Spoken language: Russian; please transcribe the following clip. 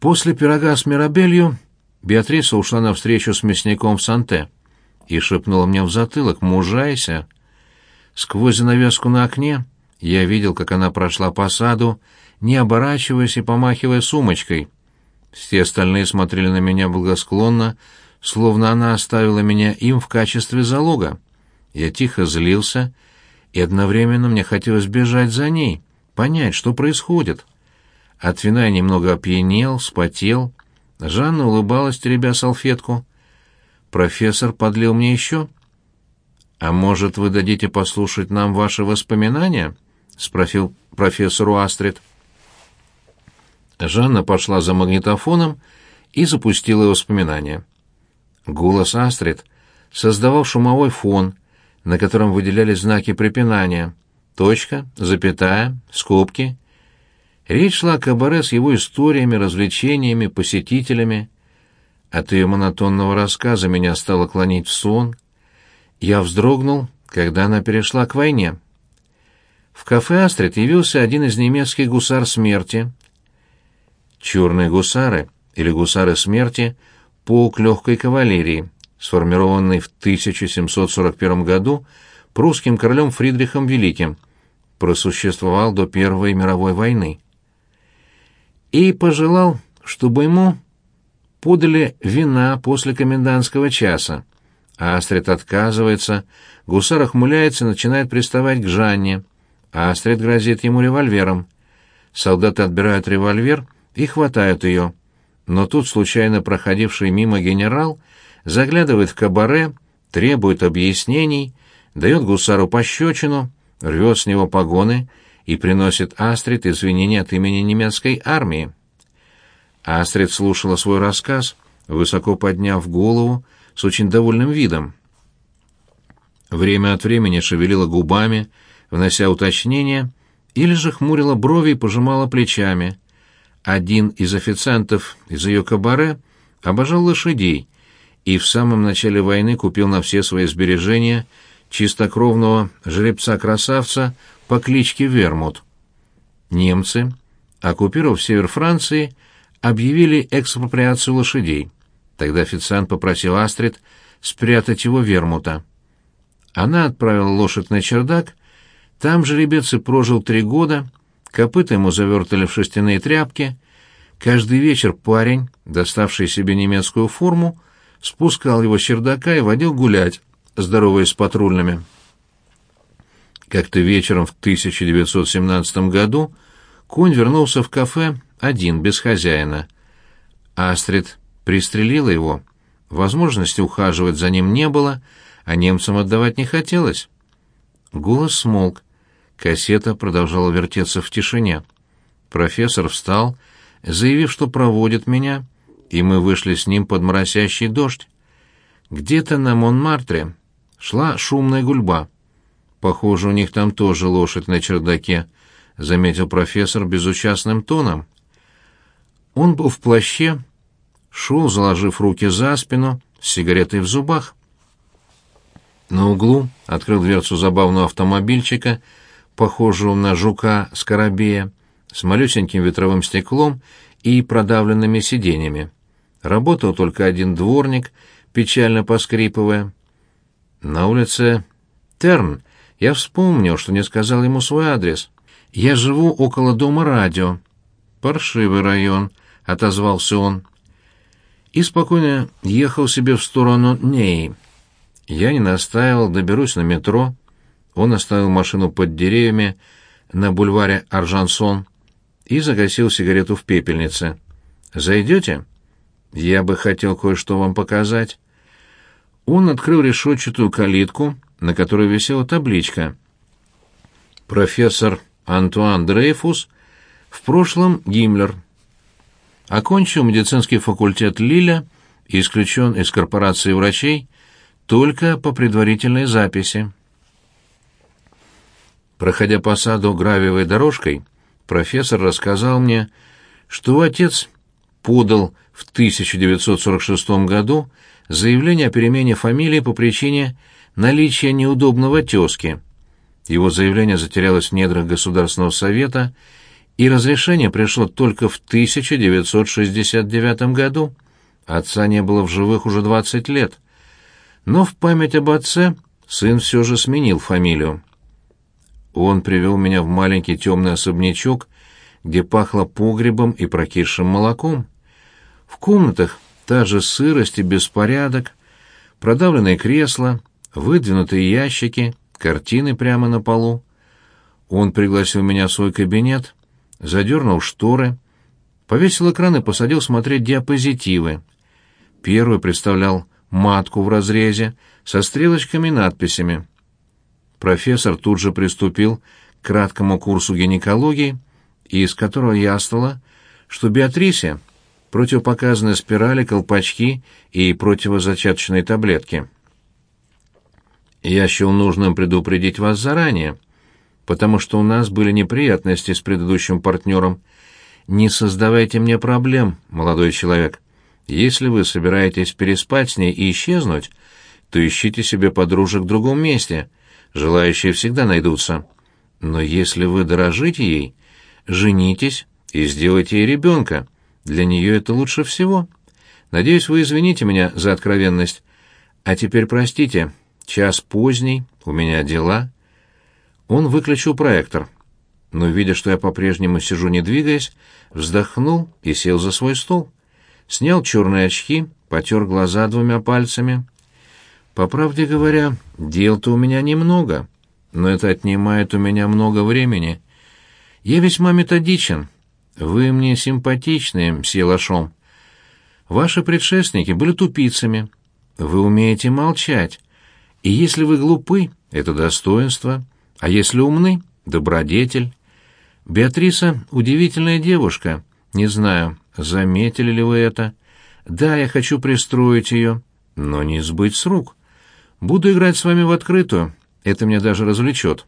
После пирога с мирабелью Беатриса ушла на встречу с мясником в Санте и шепнула мне в затылок «Мужайся!». Сквозь занавеску на окне я видел, как она прошла по саду, не оборачиваясь и помахивая сумочкой. Все остальные смотрели на меня благосклонно, словно она оставила меня им в качестве залога. Я тихо злился, и одновременно мне хотелось бежать за ней, понять, что происходит. От вина немного опьянел, спотел. Жанна улыбалась, теребя салфетку. Профессор подлил мне еще. «А может, вы дадите послушать нам ваши воспоминания?» — спросил профессору Астрид. Жанна пошла за магнитофоном и запустила воспоминания. Голос Астрид создавал шумовой фон, на котором выделялись знаки препинания. Точка, запятая, скобки — Речь шла о кабаре с его историями, развлечениями, посетителями. От ее монотонного рассказа меня стало клонить в сон. Я вздрогнул, когда она перешла к войне. В кафе «Астрид» явился один из немецких гусар смерти. Черные гусары, или гусары смерти, полк легкой кавалерии, сформированный в 1741 году прусским королем Фридрихом Великим, просуществовал до Первой мировой войны и пожелал, чтобы ему подали вина после комендантского часа. Астрид отказывается, гусар охмуляется и начинает приставать к Жанне. Астрид грозит ему револьвером. Солдаты отбирают револьвер и хватают ее. Но тут случайно проходивший мимо генерал заглядывает в кабаре, требует объяснений, дает гусару пощечину, рвет с него погоны и приносит Астрид извинения от имени немецкой армии. Астрид слушала свой рассказ, высоко подняв голову, с очень довольным видом. Время от времени шевелила губами, внося уточнения, или же хмурила брови и пожимала плечами. Один из официантов из ее кабаре обожал лошадей и в самом начале войны купил на все свои сбережения чистокровного жеребца-красавца по кличке Вермут. Немцы, оккупировав север Франции, объявили экспроприацию лошадей. Тогда официант попросил Астрид спрятать его Вермута. Она отправила лошадь на чердак, там жеребец и прожил три года, копыта ему завертали в шерстяные тряпки. Каждый вечер парень, доставший себе немецкую форму, спускал его с чердака и водил гулять, здороваясь с патрульными. Как-то вечером в 1917 году конь вернулся в кафе один, без хозяина. Астрид пристрелила его. Возможности ухаживать за ним не было, а немцам отдавать не хотелось. Голос смолк. Кассета продолжала вертеться в тишине. Профессор встал, заявив, что проводит меня, и мы вышли с ним под моросящий дождь. Где-то на Монмартре шла шумная гульба. Похоже, у них там тоже лошадь на чердаке, заметил профессор безучастным тоном. Он был в плаще, шел, заложив руки за спину, с сигаретой в зубах. На углу открыл дверцу забавного автомобильчика, похожего на жука-скоробея, с малюсеньким ветровым стеклом и продавленными сиденьями. Работал только один дворник, печально поскрипывая. На улице Терн я вспомнил, что не сказал ему свой адрес. Я живу около дома радио. Паршивый район, отозвался он. И спокойно ехал себе в сторону Ней. Я не настаивал, доберусь на метро. Он оставил машину под деревьями на бульваре Аржансон и загасил сигарету в пепельнице. «Зайдете?» «Я бы хотел кое-что вам показать». Он открыл решетчатую калитку, на которой висела табличка. Профессор Антуан Дрейфус, в прошлом Гиммлер. Окончил медицинский факультет Лиля исключен из корпорации врачей только по предварительной записи. Проходя по саду гравиевой дорожкой, профессор рассказал мне, что отец подал в 1946 году заявление о перемене фамилии по причине наличие неудобного тезки. Его заявление затерялось в недрах Государственного совета, и разрешение пришло только в 1969 году. Отца не было в живых уже 20 лет. Но в память об отце сын все же сменил фамилию. Он привел меня в маленький темный особнячок, где пахло погребом и прокисшим молоком. В комнатах та же сырость и беспорядок, продавленные кресла, выдвинутые ящики, картины прямо на полу. Он пригласил меня в свой кабинет, задернул шторы, повесил экран и посадил смотреть диапозитивы. Первый представлял матку в разрезе со стрелочками и надписями. Профессор тут же приступил к краткому курсу гинекологии, из которого яствовало, что Беатрисе противопоказаны спирали, колпачки и противозачаточные таблетки. Я счел нужным предупредить вас заранее, потому что у нас были неприятности с предыдущим партнером. Не создавайте мне проблем, молодой человек. Если вы собираетесь переспать с ней и исчезнуть, то ищите себе подружек в другом месте. Желающие всегда найдутся. Но если вы дорожите ей, женитесь и сделайте ей ребенка. Для нее это лучше всего. Надеюсь, вы извините меня за откровенность. А теперь простите, час поздний, у меня дела. Он выключил проектор, но, видя, что я по-прежнему сижу не двигаясь, вздохнул и сел за свой стол. Снял черные очки, потер глаза двумя пальцами. По правде говоря, дел-то у меня немного, но это отнимает у меня много времени. Я весьма методичен, вы мне симпатичны, мсье. Ваши предшественники были тупицами. Вы умеете молчать. И если вы глупы, это достоинство, а если умны — добродетель. Беатриса — удивительная девушка. Не знаю, заметили ли вы это. Да, я хочу пристроить ее, но не сбыть с рук. Буду играть с вами в открытую, это меня даже развлечет.